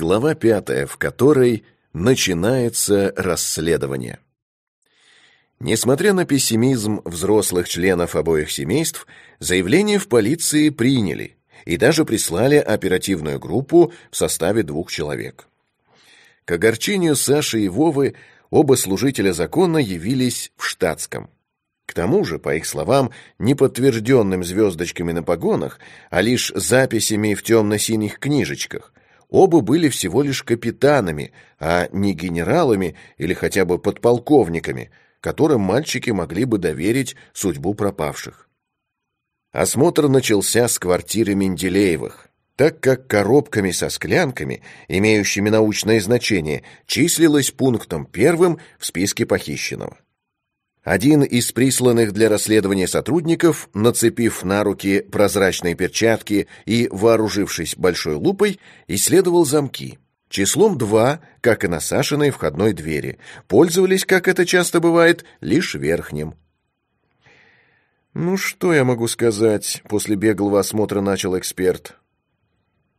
Глава пятая, в которой начинается расследование. Несмотря на пессимизм взрослых членов обоих семейств, заявление в полиции приняли и даже прислали оперативную группу в составе двух человек. К огорчению Саши и Вовы оба служителя закона явились в штатском. К тому же, по их словам, не подтвержденным звездочками на погонах, а лишь записями в темно-синих книжечках, Оба были всего лишь капитанами, а не генералами или хотя бы подполковниками, которым мальчики могли бы доверить судьбу пропавших. Осмотр начался с квартиры Менделеевых, так как коробками со склянками, имеющими научное значение, числилось пунктом первым в списке похищенного. Один из присланных для расследования сотрудников, нацепив на руки прозрачные перчатки и вооружившись большой лупой, исследовал замки. Числом два, как и на Сашиной входной двери. Пользовались, как это часто бывает, лишь верхним. «Ну, что я могу сказать?» — после беглого осмотра начал эксперт.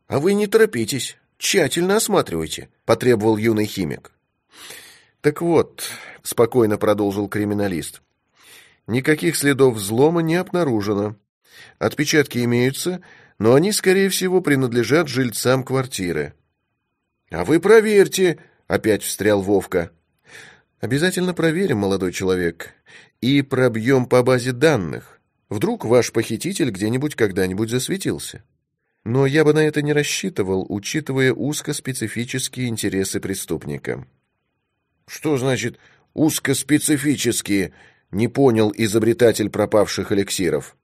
«А вы не торопитесь, тщательно осматривайте», — потребовал юный химик. «Так вот», — спокойно продолжил криминалист, «никаких следов взлома не обнаружено. Отпечатки имеются, но они, скорее всего, принадлежат жильцам квартиры». «А вы проверьте», — опять встрял Вовка. «Обязательно проверим, молодой человек, и пробьем по базе данных. Вдруг ваш похититель где-нибудь когда-нибудь засветился». Но я бы на это не рассчитывал, учитывая узкоспецифические интересы преступника. Что значит узкоспецифические? Не понял изобретатель пропавших эликсиров.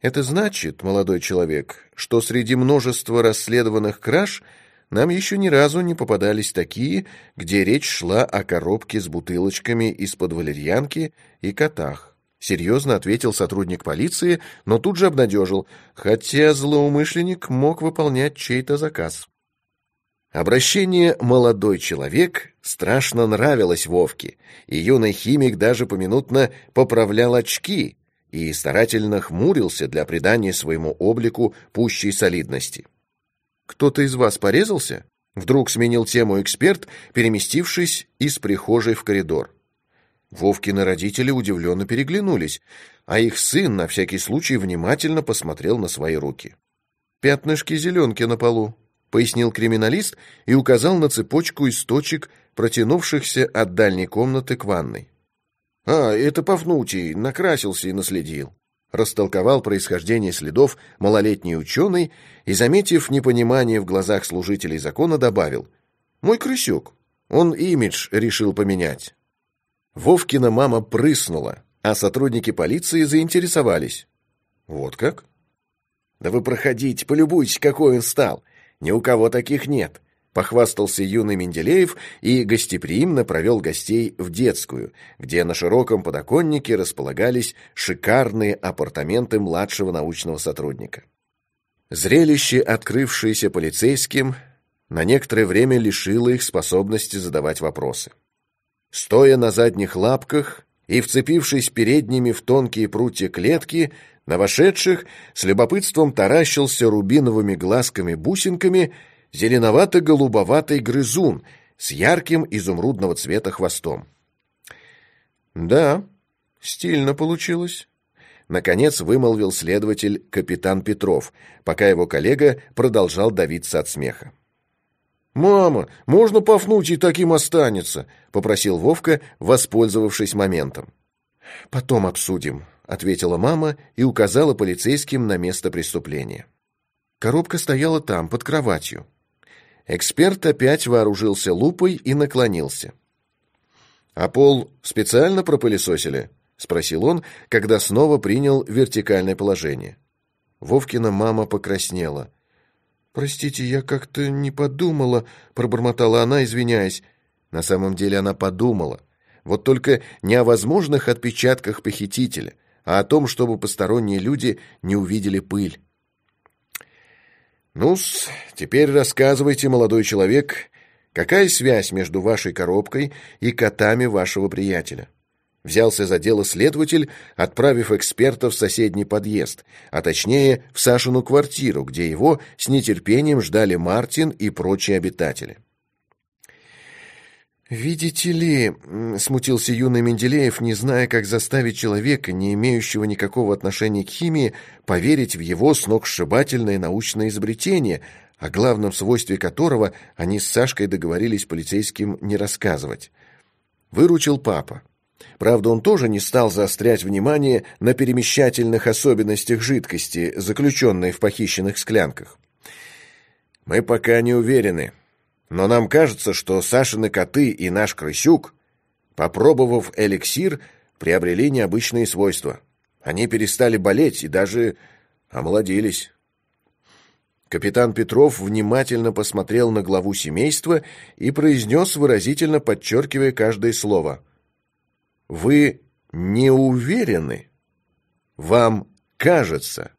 Это значит, молодой человек, что среди множества расследованных краж нам еще ни разу не попадались такие, где речь шла о коробке с бутылочками из-под валерьянки и котах. Серьезно ответил сотрудник полиции, но тут же обнадежил, хотя злоумышленник мог выполнять чей-то заказ. Обращение «молодой человек» страшно нравилось Вовке, и юный химик даже поминутно поправлял очки и старательно хмурился для придания своему облику пущей солидности. «Кто-то из вас порезался?» Вдруг сменил тему эксперт, переместившись из прихожей в коридор. Вовкины родители удивленно переглянулись, а их сын на всякий случай внимательно посмотрел на свои руки. «Пятнышки зеленки на полу», пояснил криминалист и указал на цепочку из точек, протянувшихся от дальней комнаты к ванной. «А, это Пафнутий, накрасился и наследил», растолковал происхождение следов малолетний ученый и, заметив непонимание в глазах служителей закона, добавил «Мой крысюк, он имидж решил поменять». Вовкина мама прыснула, а сотрудники полиции заинтересовались. «Вот как?» «Да вы проходите, полюбуйтесь, какой он стал. Ни у кого таких нет», — похвастался юный Менделеев и гостеприимно провел гостей в детскую, где на широком подоконнике располагались шикарные апартаменты младшего научного сотрудника. Зрелище, открывшееся полицейским, на некоторое время лишило их способности задавать вопросы. Стоя на задних лапках и вцепившись передними в тонкие прутья клетки, на вошедших с любопытством таращился рубиновыми глазками-бусинками зеленовато-голубоватый грызун с ярким изумрудного цвета хвостом. «Да, стильно получилось», — наконец вымолвил следователь капитан Петров, пока его коллега продолжал давиться от смеха. «Мама, можно Пафнутий таким останется?» — попросил Вовка, воспользовавшись моментом. «Потом обсудим», — ответила мама и указала полицейским на место преступления. Коробка стояла там, под кроватью. Эксперт опять вооружился лупой и наклонился. «А пол специально пропылесосили?» — спросил он, когда снова принял вертикальное положение. Вовкина мама покраснела. «Простите, я как-то не подумала», — пробормотала она, извиняясь. На самом деле она подумала. Вот только не о возможных отпечатках похитителя, а о том, чтобы посторонние люди не увидели пыль. «Ну-с, теперь рассказывайте, молодой человек, какая связь между вашей коробкой и котами вашего приятеля? Взялся за дело следователь, отправив эксперта в соседний подъезд, а точнее в Сашину квартиру, где его с нетерпением ждали Мартин и прочие обитатели. «Видите ли...» — смутился юный Менделеев, не зная, как заставить человека, не имеющего никакого отношения к химии, поверить в его сногсшибательное научное изобретение, о главном свойстве которого они с Сашкой договорились полицейским не рассказывать. Выручил папа. Правда, он тоже не стал заострять внимание на перемещательных особенностях жидкости, заключенной в похищенных склянках. «Мы пока не уверены, но нам кажется, что Сашины коты и наш крысюк, попробовав эликсир, приобрели необычные свойства. Они перестали болеть и даже омолодились». Капитан Петров внимательно посмотрел на главу семейства и произнес, выразительно подчеркивая каждое слово – вы не уверены? Вам кажется.